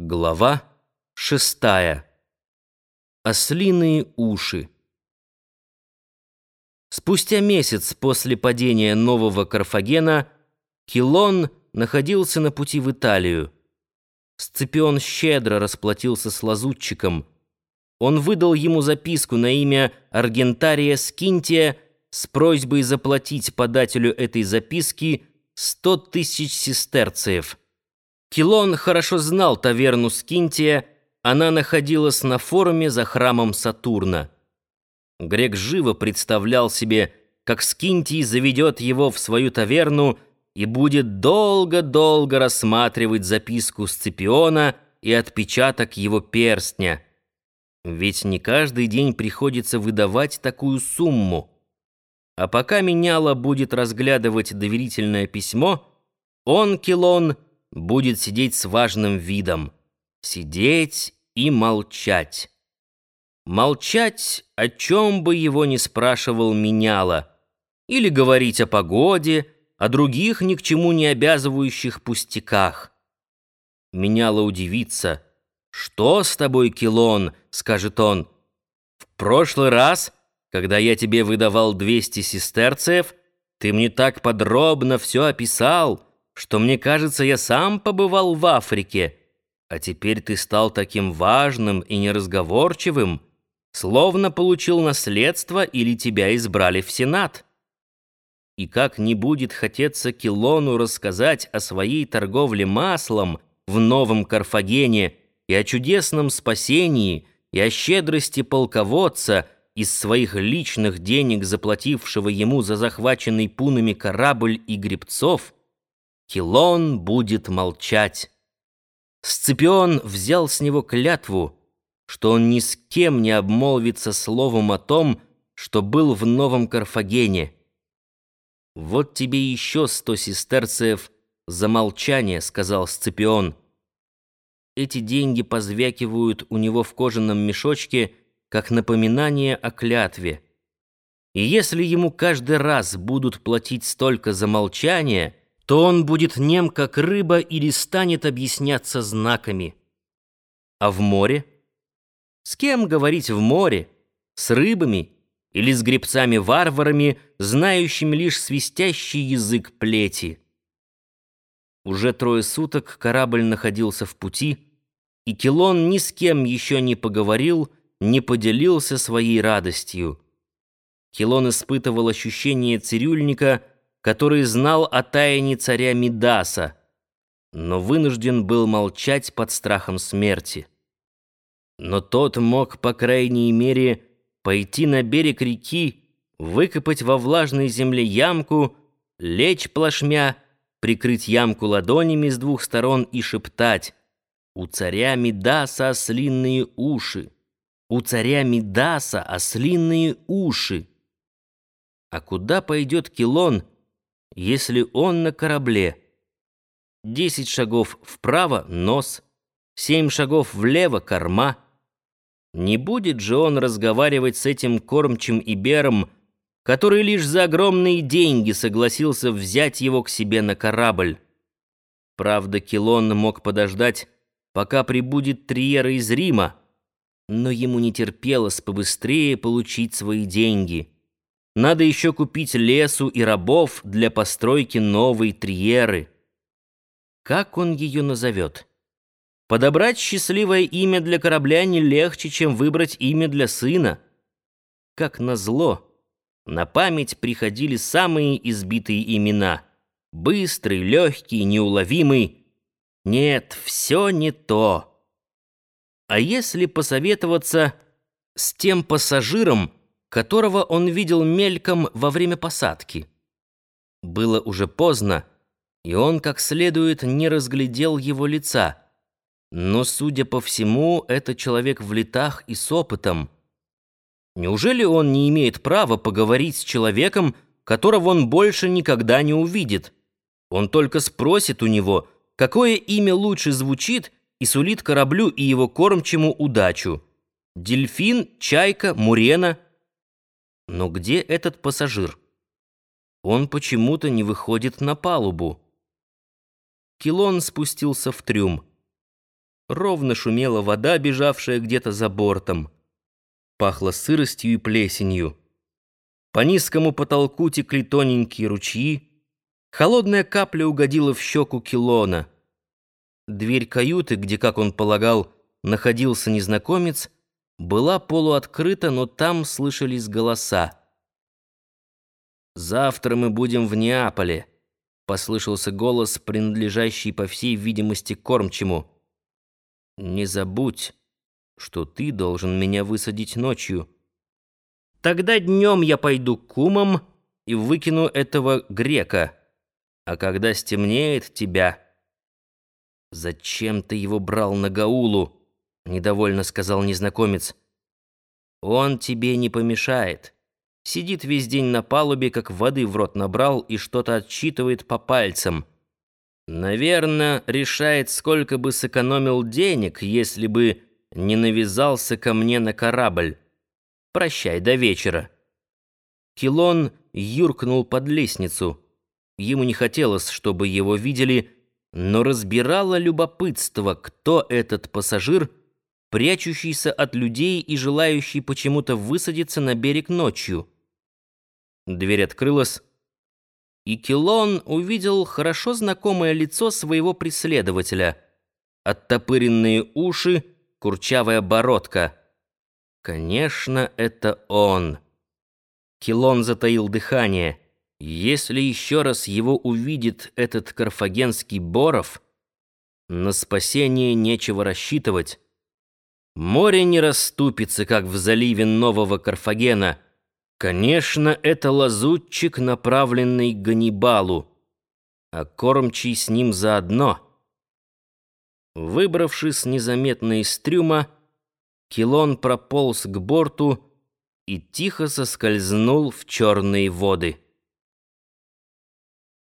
Глава шестая. Ослиные уши. Спустя месяц после падения нового Карфагена Килон находился на пути в Италию. Сципион щедро расплатился с лазутчиком. Он выдал ему записку на имя Аргентария Скинтия с просьбой заплатить подателю этой записки сто тысяч сестерцев. Килон хорошо знал таверну Скинтия, она находилась на форуме за храмом Сатурна. Грек живо представлял себе, как Скинтий заведет его в свою таверну и будет долго-долго рассматривать записку Сципиона и отпечаток его перстня. Ведь не каждый день приходится выдавать такую сумму. А пока меняло будет разглядывать доверительное письмо, он, Килон, — будет сидеть с важным видом. Сидеть и молчать. Молчать, о чем бы его ни спрашивал меняло. Или говорить о погоде, о других ни к чему не обязывающих пустяках. Меняло удивиться. «Что с тобой, Килон?» — скажет он. «В прошлый раз, когда я тебе выдавал двести сестерцев, ты мне так подробно все описал» что мне кажется, я сам побывал в Африке, а теперь ты стал таким важным и неразговорчивым, словно получил наследство или тебя избрали в Сенат. И как не будет хотеться Килону рассказать о своей торговле маслом в Новом Карфагене и о чудесном спасении, и о щедрости полководца, из своих личных денег заплатившего ему за захваченный пунами корабль и гребцов — Килон будет молчать. Сципион взял с него клятву, что он ни с кем не обмолвится словом о том, что был в Новом Карфагене. «Вот тебе еще сто сестерцев за молчание», — сказал Сципион. Эти деньги позвякивают у него в кожаном мешочке, как напоминание о клятве. И если ему каждый раз будут платить столько за молчание — то он будет нем, как рыба, или станет объясняться знаками. А в море? С кем говорить в море? С рыбами или с гребцами-варварами, знающими лишь свистящий язык плети? Уже трое суток корабль находился в пути, и Килон ни с кем еще не поговорил, не поделился своей радостью. Килон испытывал ощущение цирюльника — который знал о тайне царя Мидаса, но вынужден был молчать под страхом смерти. Но тот мог, по крайней мере, пойти на берег реки, выкопать во влажной земле ямку, лечь плашмя, прикрыть ямку ладонями с двух сторон и шептать «У царя Мидаса ослинные уши! У царя Мидаса ослинные уши!» А куда пойдет Килон, если он на корабле. Десять шагов вправо — нос, семь шагов влево — корма. Не будет же он разговаривать с этим кормчим Ибером, который лишь за огромные деньги согласился взять его к себе на корабль. Правда, Килон мог подождать, пока прибудет Триера из Рима, но ему не терпелось побыстрее получить свои деньги — надо еще купить лесу и рабов для постройки новой триеры. Как он ее назовет? Подобрать счастливое имя для корабля не легче, чем выбрать имя для сына. Как назло, на память приходили самые избитые имена. Быстрый, легкий, неуловимый. Нет, все не то. А если посоветоваться с тем пассажиром, которого он видел мельком во время посадки. Было уже поздно, и он как следует не разглядел его лица. Но, судя по всему, это человек в летах и с опытом. Неужели он не имеет права поговорить с человеком, которого он больше никогда не увидит? Он только спросит у него, какое имя лучше звучит и сулит кораблю и его кормчему удачу. Дельфин, чайка, мурена — но где этот пассажир? Он почему-то не выходит на палубу. Килон спустился в трюм. ровно шумела вода, бежавшая где-то за бортом. Пахло сыростью и плесенью. По низкому потолку текли тоненькие ручьи. Холодная капля угодила в щеку Килона. Дверь каюты, где, как он полагал, находился незнакомец, была полуоткрыта, но там слышались голоса. «Завтра мы будем в Неаполе», — послышался голос, принадлежащий, по всей видимости, кормчему. «Не забудь, что ты должен меня высадить ночью. Тогда днем я пойду к кумам и выкину этого грека, а когда стемнеет тебя...» «Зачем ты его брал на Гаулу?» — недовольно сказал незнакомец. «Он тебе не помешает. Сидит весь день на палубе, как воды в рот набрал и что-то отсчитывает по пальцам. Наверное, решает, сколько бы сэкономил денег, если бы не навязался ко мне на корабль. Прощай, до вечера». Килон юркнул под лестницу. Ему не хотелось, чтобы его видели, но разбирало любопытство, кто этот пассажир, прячущийся от людей и желающий почему-то высадиться на берег ночью. Дверь открылась, и Килон увидел хорошо знакомое лицо своего преследователя. Оттопыренные уши, курчавая бородка. Конечно, это он. Килон затаил дыхание. Если еще раз его увидит этот карфагенский Боров, на спасение нечего рассчитывать. Море не расступится, как в заливе Нового Карфагена. Конечно, это лазутчик, направленный к Ганнибалу, а кормчий с ним заодно. Выбравшись незаметно из трюма, Килон прополз к борту и тихо соскользнул в черные воды.